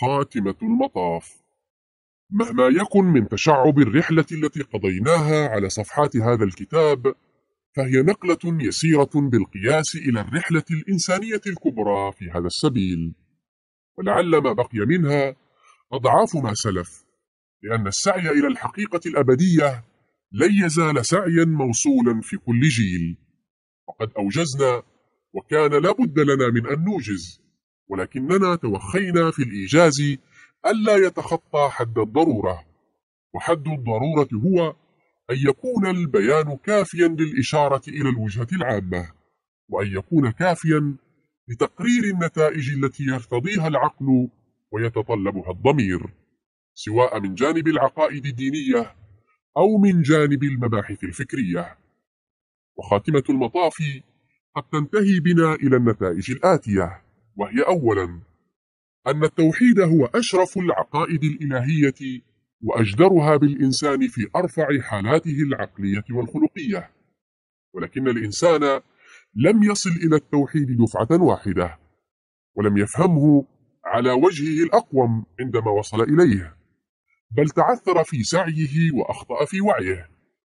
خاتمة المطاف. مهما يكن من تشعب الرحلة التي قضيناها على صفحات هذا الكتاب فهي نقلة يسيرة بالقياس إلى الرحلة الإنسانية الكبرى في هذا السبيل. ولعل ما بقي منها أضعاف ما سلف لأن السعي إلى الحقيقة الأبدية لن يزال سعيا موصولا في كل جيل. وقد أوجزنا وكان لا بد لنا من أن نوجز. ولكننا توخينا في الإيجاز ألا يتخطى حد الضرورة. وحد الضرورة هو أن يكون البيان كافيا للإشارة إلى الوجهة العامة وأن يكون كافيا لتقرير النتائج التي يرتضيها العقل ويتطلبها الضمير سواء من جانب العقائد الدينية أو من جانب المباحث الفكرية. وخاتمة المطاف قد تنتهي بنا إلى النتائج الآتية. وهي أولا أن التوحيد هو أشرف العقائد الإلهية وأجدرها بالإنسان في أرفع حالاته العقلية والخلقية. ولكن الإنسان لم يصل إلى التوحيد دفعة واحدة ولم يفهمه على وجهه الأقوم عندما وصل إليه بل تعثر في سعيه وأخطأ في وعيه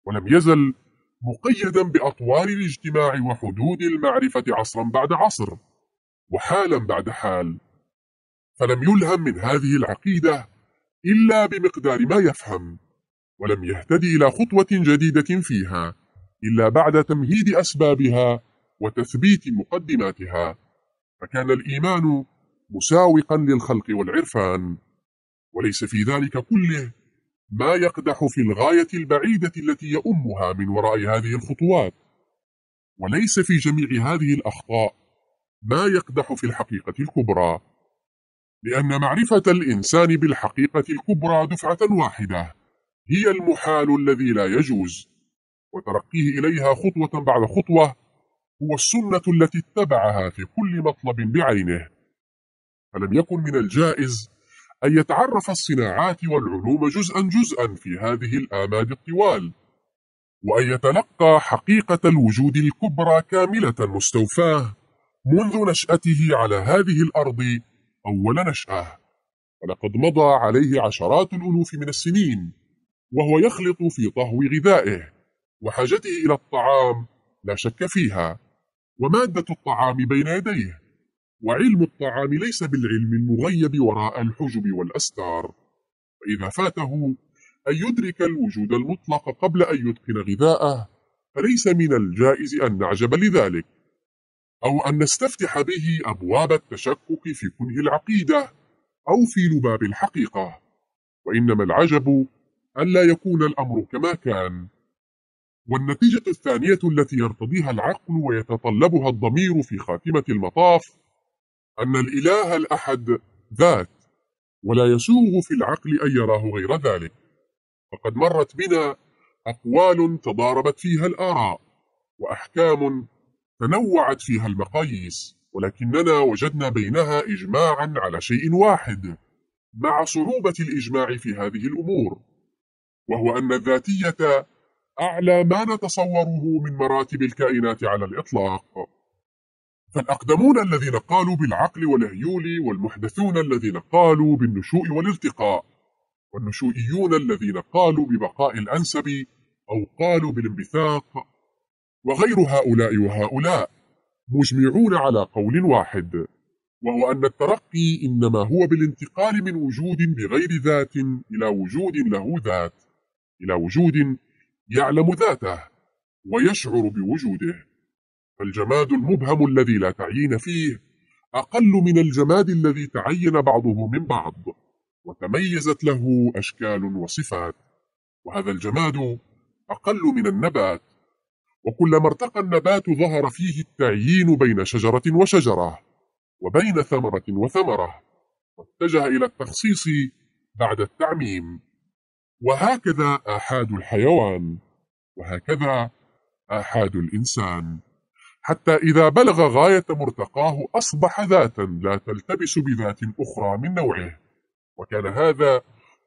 ولم يزل مقيدا بأطوار الاجتماع وحدود المعرفة عصرا بعد عصر. وحالا بعد حال. فلم يلهم من هذه العقيدة إلا بمقدار ما يفهم ولم يهتدي إلى خطوة جديدة فيها إلا بعد تمهيد أسبابها وتثبيت مقدماتها. فكان الإيمان مساوقا للخلق والعرفان وليس في ذلك كله ما يقدح في الغاية البعيدة التي يؤمها من وراء هذه الخطوات. وليس في جميع هذه الأخطاء ما يقدح في الحقيقة الكبرى لأن معرفة الإنسان بالحقيقة الكبرى دفعة واحدة هي المحال الذي لا يجوز وترقيه إليها خطوة بعد خطوة هو السنة التي اتبعها في كل مطلب بعينه. فلم يكن من الجائز أن يتعرف الصناعات والعلوم جزءا جزءا في هذه الآماد الطوال وأن يتلقى حقيقة الوجود الكبرى كاملة مستوفاة. منذ نشأته على هذه الأرض أول نشأة. ولقد مضى عليه عشرات الألوف من السنين وهو يخلط في طهو غذائه وحاجته إلى الطعام لا شك فيها ومادة الطعام بين يديه وعلم الطعام ليس بالعلم المغيب وراء الحجب والأستار. فإذا فاته أن يدرك الوجود المطلق قبل أن يتقن غذاءه فليس من الجائز أن نعجب لذلك. أو أن نستفتح به أبواب التشكك في كنه العقيدة أو في لباب الحقيقة. وإنما العجب ألا يكون الأمر كما كان. والنتيجة الثانية التي يرتضيها العقل ويتطلبها الضمير في خاتمة المطاف أن الإله الأحد ذات ولا يسوغ في العقل أن يراه غير ذلك. فقد مرت بنا أقوال تضاربت فيها الآراء وأحكام تنوعت فيها المقاييس ولكننا وجدنا بينها إجماعا على شيء واحد مع صعوبة الإجماع في هذه الأمور وهو أن الذاتية أعلى ما نتصوره من مراتب الكائنات على الإطلاق. فالأقدمون الذين قالوا بالعقل والهيول والمحدثون الذين قالوا بالنشوء والارتقاء والنشوئيون الذين قالوا ببقاء الأنسب أو قالوا بالانبثاق وغير هؤلاء وهؤلاء مجمعون على قول واحد وهو أن الترقي إنما هو بالانتقال من وجود بغير ذات إلى وجود له ذات إلى وجود يعلم ذاته ويشعر بوجوده. فالجماد المبهم الذي لا تعيين فيه أقل من الجماد الذي تعين بعضه من بعض وتميزت له أشكال وصفات وهذا الجماد أقل من النبات. وكلما ارتقى النبات ظهر فيه التعيين بين شجرة وشجرة وبين ثمرة وثمرة واتجه إلى التخصيص بعد التعميم. وهكذا آحاد الحيوان وهكذا آحاد الإنسان. حتى إذا بلغ غاية مرتقاه أصبح ذاتا لا تلتبس بذات أخرى من نوعه. وكان هذا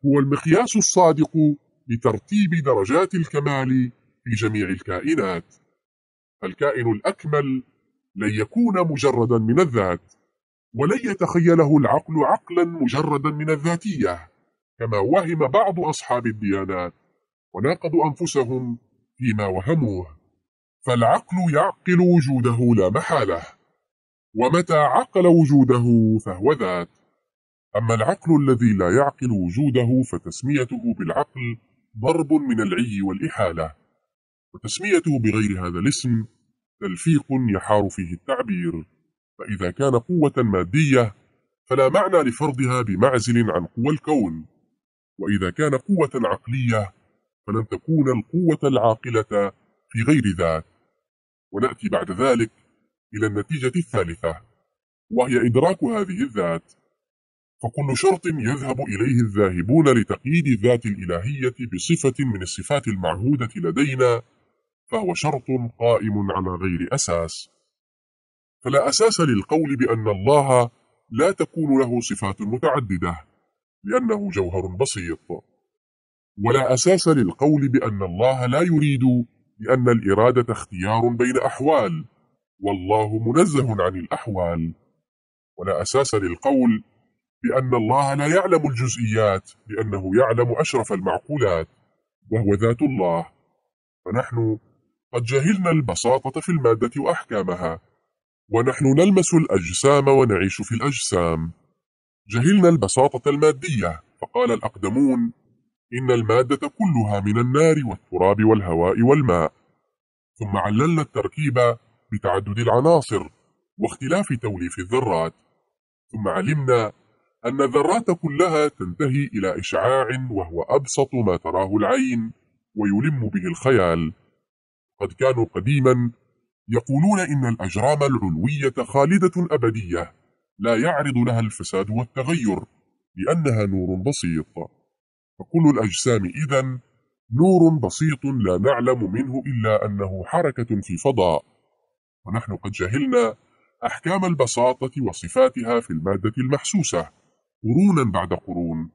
هو المقياس الصادق لترتيب درجات الكمال في جميع الكائنات. الكائن الأكمل لن يكون مجردا من الذات ولن يتخيله العقل عقلا مجردا من الذاتية كما وهم بعض أصحاب الديانات وناقضوا أنفسهم فيما وهموه. فالعقل يعقل وجوده لا محالة ومتى عقل وجوده فهو ذات. أما العقل الذي لا يعقل وجوده فتسميته بالعقل ضرب من العي والإحالة. وتسميته بغير هذا الاسم تلفيق يحار فيه التعبير. فإذا كان قوة مادية فلا معنى لفرضها بمعزل عن قوى الكون. وإذا كان قوة عقلية فلن تكون القوة العاقلة في غير ذات. ونأتي بعد ذلك إلى النتيجة الثالثة وهي إدراك هذه الذات. فكل شرط يذهب إليه الذاهبون لتقييد الذات الإلهية بصفة من الصفات المعهودة لدينا فهو شرط قائم على غير أساس. فلا أساس للقول بأن الله لا تكون له صفات متعددة لأنه جوهر بسيط. ولا أساس للقول بأن الله لا يريد لأن الإرادة اختيار بين أحوال والله منزه عن الأحوال. ولا أساس للقول بأن الله لا يعلم الجزئيات لأنه يعلم أشرف المعقولات وهو ذات الله. فنحن قد جهلنا البساطة في المادة وأحكامها. ونحن نلمس الأجسام ونعيش في الأجسام. جهلنا البساطة المادية فقال الأقدمون إن المادة كلها من النار والتراب والهواء والماء. ثم عللنا التركيب بتعدد العناصر واختلاف توليف الذرات. ثم علمنا أن الذرات كلها تنتهي إلى إشعاع وهو أبسط ما تراه العين ويلم به الخيال. قد كانوا قديما يقولون إن الأجرام العلوية خالدة أبدية لا يعرض لها الفساد والتغير لأنها نور بسيط. فكل الأجسام إذا نور بسيط لا نعلم منه إلا أنه حركة في فضاء. ونحن قد جهلنا أحكام البساطة وصفاتها في المادة المحسوسة قرونا بعد قرون.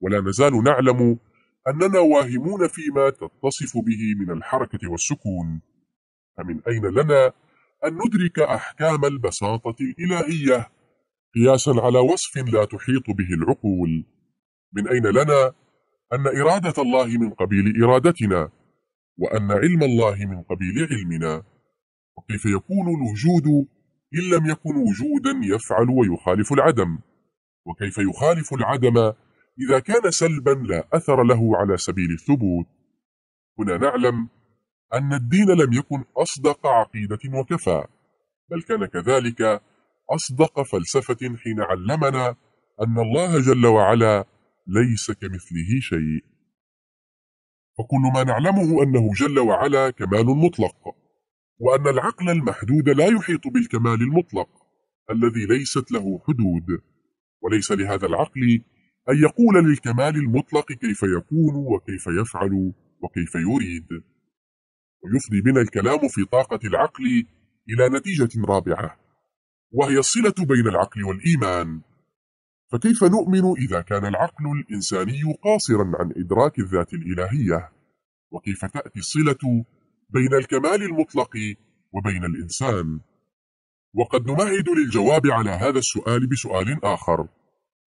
ولا نزال نعلم أننا واهمون فيما تتصف به من الحركة والسكون. فمن أين لنا أن ندرك أحكام البساطة الإلهية؟ قياسا على وصف لا تحيط به العقول. من أين لنا أن إرادة الله من قبيل إرادتنا؟ وأن علم الله من قبيل علمنا؟ وكيف يكون الوجود إن لم يكن وجودا يفعل ويخالف العدم؟ وكيف يخالف العدم إذا كان سلبا لا أثر له على سبيل الثبوت. هنا نعلم أن الدين لم يكن أصدق عقيدة وكفى بل كان كذلك أصدق فلسفة حين علمنا أن الله جل وعلا ليس كمثله شيء. فكل ما نعلمه أنه جل وعلا كمال مطلق وأن العقل المحدود لا يحيط بالكمال المطلق الذي ليست له حدود وليس لهذا العقل أن يقول للكمال المطلق كيف يكون وكيف يفعل وكيف يريد. ويفضي بنا الكلام في طاقة العقل إلى نتيجة رابعة وهي الصلة بين العقل والإيمان. فكيف نؤمن إذا كان العقل الإنساني قاصرا عن إدراك الذات الإلهية؟ وكيف تأتي الصلة بين الكمال المطلق وبين الإنسان؟ وقد نمهد للجواب على هذا السؤال بسؤال آخر.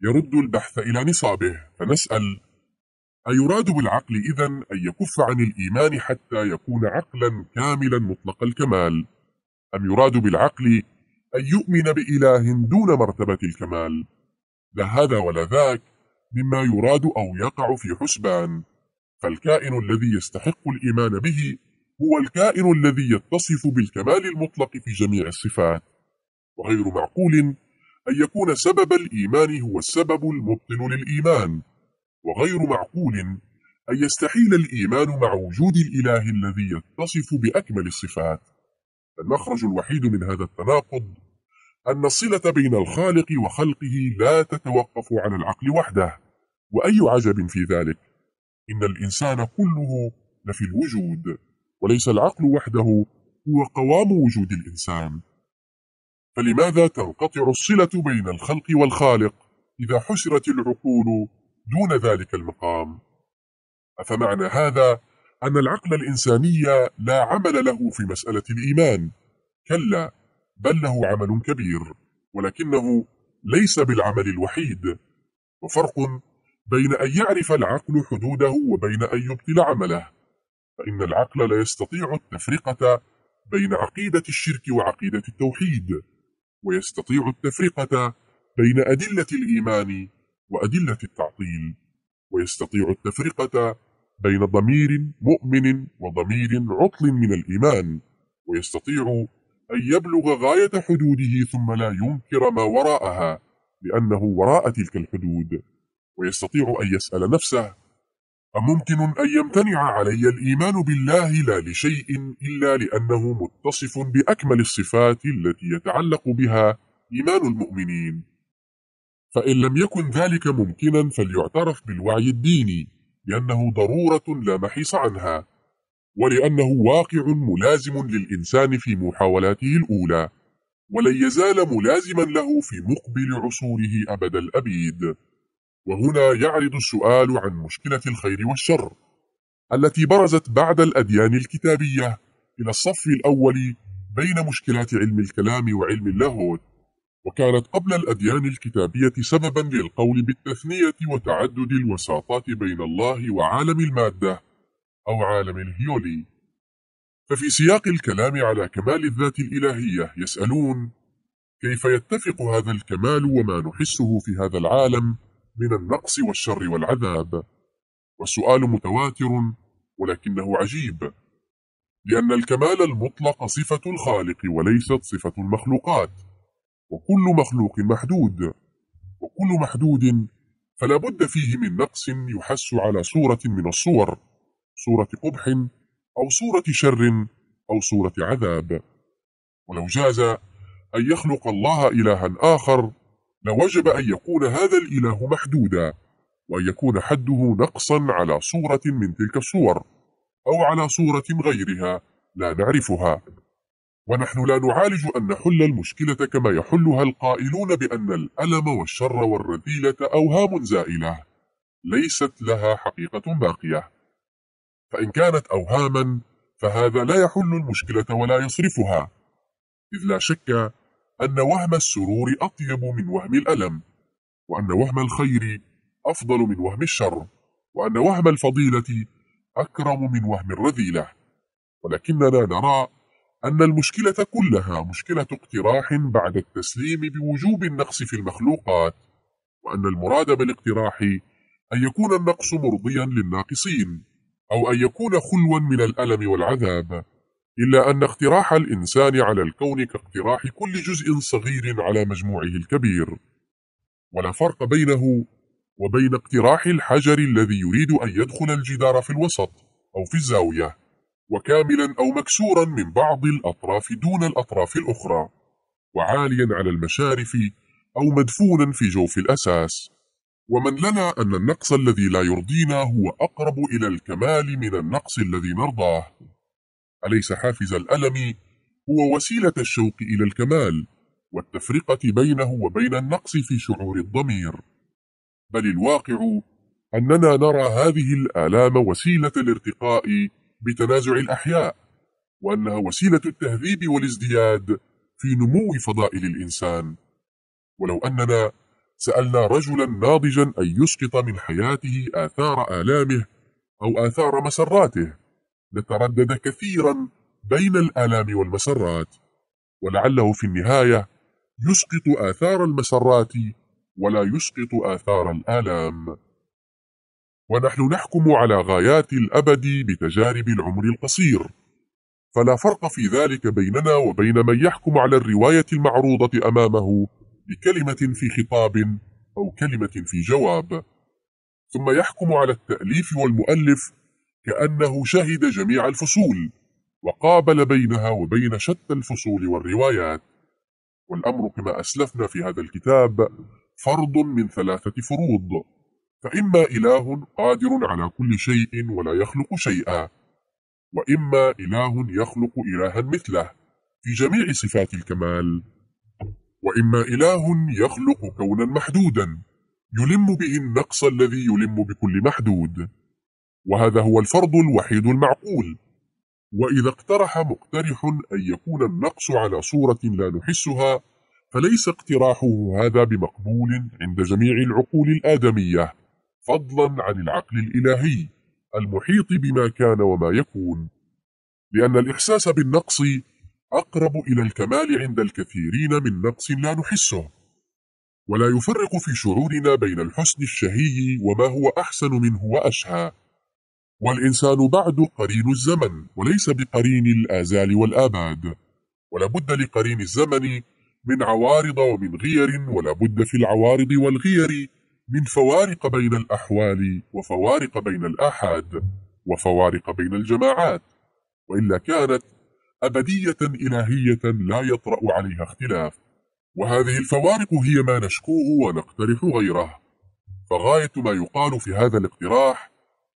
يرد البحث إلى نصابه فنسأل أيراد بالعقل إذن أن يكف عن الإيمان حتى يكون عقلا كاملا مطلق الكمال؟ أم يراد بالعقل أن يؤمن بإله دون مرتبة الكمال؟ لا هذا ولا ذاك مما يراد أو يقع في حسبان. فالكائن الذي يستحق الإيمان به هو الكائن الذي يتصف بالكمال المطلق في جميع الصفات. وغير معقول أن يكون سبب الإيمان هو السبب المبطل للإيمان. وغير معقول أن يستحيل الإيمان مع وجود الإله الذي يتصف بأكمل الصفات. المخرج الوحيد من هذا التناقض أن الصلة بين الخالق وخلقه لا تتوقف على العقل وحده. وأي عجب في ذلك؟ إن الإنسان كله لفي الوجود وليس العقل وحده هو قوام وجود الإنسان. فلماذا تنقطع الصلة بين الخلق والخالق إذا حسرت العقول دون ذلك المقام؟ أفمعنى هذا أن العقل الإنساني لا عمل له في مسألة الإيمان كلا بل له عمل كبير ولكنه ليس بالعمل الوحيد. وفرق بين أن يعرف العقل حدوده وبين أن يبطل عمله فإن العقل لا يستطيع التفرقة بين عقيدة الشرك وعقيدة التوحيد. ويستطيع التفرقة بين أدلة الإيمان وأدلة التعطيل ويستطيع التفرقة بين ضمير مؤمن وضمير عطل من الإيمان ويستطيع أن يبلغ غاية حدوده ثم لا ينكر ما وراءها لأنه وراء تلك الحدود ويستطيع أن يسأل نفسه أممكن أن يمتنع علي الإيمان بالله لا لشيء إلا لأنه متصف بأكمل الصفات التي يتعلق بها إيمان المؤمنين. فإن لم يكن ذلك ممكنا فليعترف بالوعي الديني لأنه ضرورة لا محيص عنها ولأنه واقع ملازم للإنسان في محاولاته الأولى ولن يزال ملازما له في مقبل عصوره أبد الأبيد. وهنا يعرض السؤال عن مشكلة الخير والشر التي برزت بعد الأديان الكتابية إلى الصف الأول بين مشكلات علم الكلام وعلم اللاهوت وكانت قبل الأديان الكتابية سببا للقول بالتثنية وتعدد الوساطات بين الله وعالم المادة أو عالم الهيولي. ففي سياق الكلام على كمال الذات الإلهية يسألون كيف يتفق هذا الكمال وما نحسه في هذا العالم؟ من النقص والشر والعذاب. والسؤال متواتر ولكنه عجيب. لأن الكمال المطلق صفة الخالق وليست صفة المخلوقات. وكل مخلوق محدود. وكل محدود فلا بد فيه من نقص يحس على صورة من الصور. صورة قبح أو صورة شر أو صورة عذاب. ولو جاز أن يخلق الله إلها آخر لوجب أن يكون هذا الإله محدودا وأن يكون حده نقصا على صورة من تلك الصور أو على صورة غيرها لا نعرفها. ونحن لا نعالج أن نحل المشكلة كما يحلها القائلون بأن الألم والشر والرذيلة أوهام زائلة. ليست لها حقيقة باقية. فإن كانت أوهاما فهذا لا يحل المشكلة ولا يصرفها. إذ لا شك أن وهم السرور أطيب من وهم الألم وأن وهم الخير أفضل من وهم الشر وأن وهم الفضيلة أكرم من وهم الرذيلة. ولكننا نرى أن المشكلة كلها مشكلة اقتراح بعد التسليم بوجوب النقص في المخلوقات وأن المراد بالاقتراح أن يكون النقص مرضيا للناقصين أو أن يكون خلوا من الألم والعذاب. إلا أن اقتراح الإنسان على الكون كاقتراح كل جزء صغير على مجموعه الكبير. ولا فرق بينه وبين اقتراح الحجر الذي يريد أن يدخل الجدار في الوسط أو في الزاوية وكاملا أو مكسورا من بعض الأطراف دون الأطراف الأخرى وعاليا على المشارف أو مدفونا في جوف الأساس. ومن لنا أن النقص الذي لا يرضينا هو أقرب إلى الكمال من النقص الذي نرضاه. أليس حافز الألم؟ هو وسيلة الشوق إلى الكمال والتفرقة بينه وبين النقص في شعور الضمير. بل الواقع أننا نرى هذه الآلام وسيلة الارتقاء بتنازع الأحياء وأنها وسيلة التهذيب والازدياد في نمو فضائل الإنسان. ولو أننا سألنا رجلا ناضجا أن يسقط من حياته آثار آلامه أو آثار مسراته لتردد كثيرا بين الآلام والمسرات ولعله في النهاية يسقط آثار المسرات ولا يسقط آثار الآلام. ونحن نحكم على غايات الأبد بتجارب العمر القصير فلا فرق في ذلك بيننا وبين من يحكم على الرواية المعروضة أمامه بكلمة في خطاب أو كلمة في جواب. ثم يحكم على التأليف والمؤلف كأنه شهد جميع الفصول وقابل بينها وبين شتى الفصول والروايات. والأمر كما أسلفنا في هذا الكتاب فرض من ثلاثة فروض. فإما إله قادر على كل شيء ولا يخلق شيئا وإما إله يخلق إلها مثله في جميع صفات الكمال وإما إله يخلق كونا محدودا يلم به النقص الذي يلم بكل محدود. وهذا هو الفرض الوحيد المعقول. وإذا اقترح مقترح أن يكون النقص على صورة لا نحسها فليس اقتراحه هذا بمقبول عند جميع العقول الآدمية فضلا عن العقل الإلهي المحيط بما كان وما يكون. لأن الإحساس بالنقص أقرب إلى الكمال عند الكثيرين من نقص لا نحسه. ولا يفرق في شعورنا بين الحسن الشهي وما هو أحسن منه وأشهى. والإنسان بعد قرين الزمن وليس بقرين الآزال والآباد. ولا بد لقرين الزمن من عوارض ومن غير ولا بد في العوارض والغير من فوارق بين الأحوال وفوارق بين الآحاد وفوارق بين الجماعات. وإلا كانت أبدية إلهية لا يطرأ عليها اختلاف. وهذه الفوارق هي ما نشكوه ونقترح غيره. فغاية ما يقال في هذا الاقتراح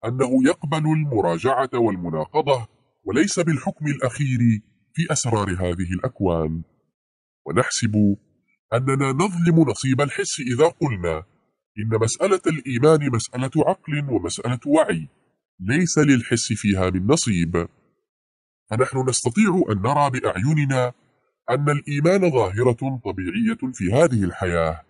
أنه يقبل المراجعة والمناقضة وليس بالحكم الأخير في أسرار هذه الأكوان. ونحسب أننا نظلم نصيب الحس إذا قلنا إن مسألة الإيمان مسألة عقل ومسألة وعي ليس للحس فيها من نصيب. فنحن نستطيع أن نرى بأعيننا أن الإيمان ظاهرة طبيعية في هذه الحياة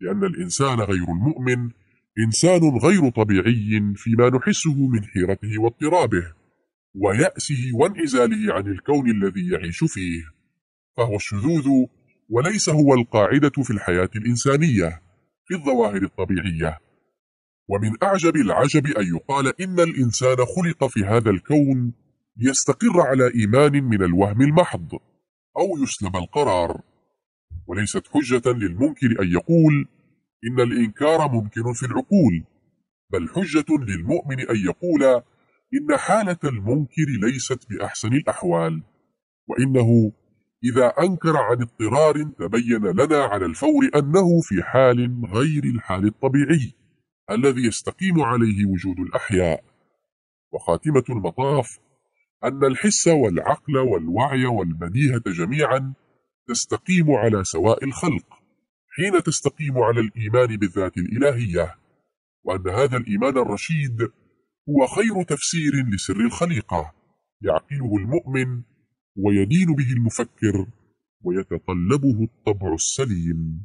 لأن الإنسان غير المؤمن إنسان غير طبيعي فيما نحسه من حيرته واضطرابه ويأسه وانعزاله عن الكون الذي يعيش فيه فهو الشذوذ وليس هو القاعدة في الحياة الإنسانية في الظواهر الطبيعية. ومن أعجب العجب أن يقال إن الإنسان خلق في هذا الكون ليستقر على إيمان من الوهم المحض أو يسلب القرار. وليست حجة للمنكر أن يقول إن الإنكار ممكن في العقول بل حجة للمؤمن أن يقول إن حالة المنكر ليست بأحسن الأحوال وإنه إذا أنكر عن اضطرار تبين لنا على الفور أنه في حال غير الحال الطبيعي الذي يستقيم عليه وجود الأحياء. وخاتمة المطاف أن الحس والعقل والوعي والبديهة جميعا تستقيم على سواء الخلق. حين تستقيم على الإيمان بالذات الإلهية وأن هذا الإيمان الرشيد هو خير تفسير لسر الخليقة يعقله المؤمن ويدين به المفكر ويتطلبه الطبع السليم.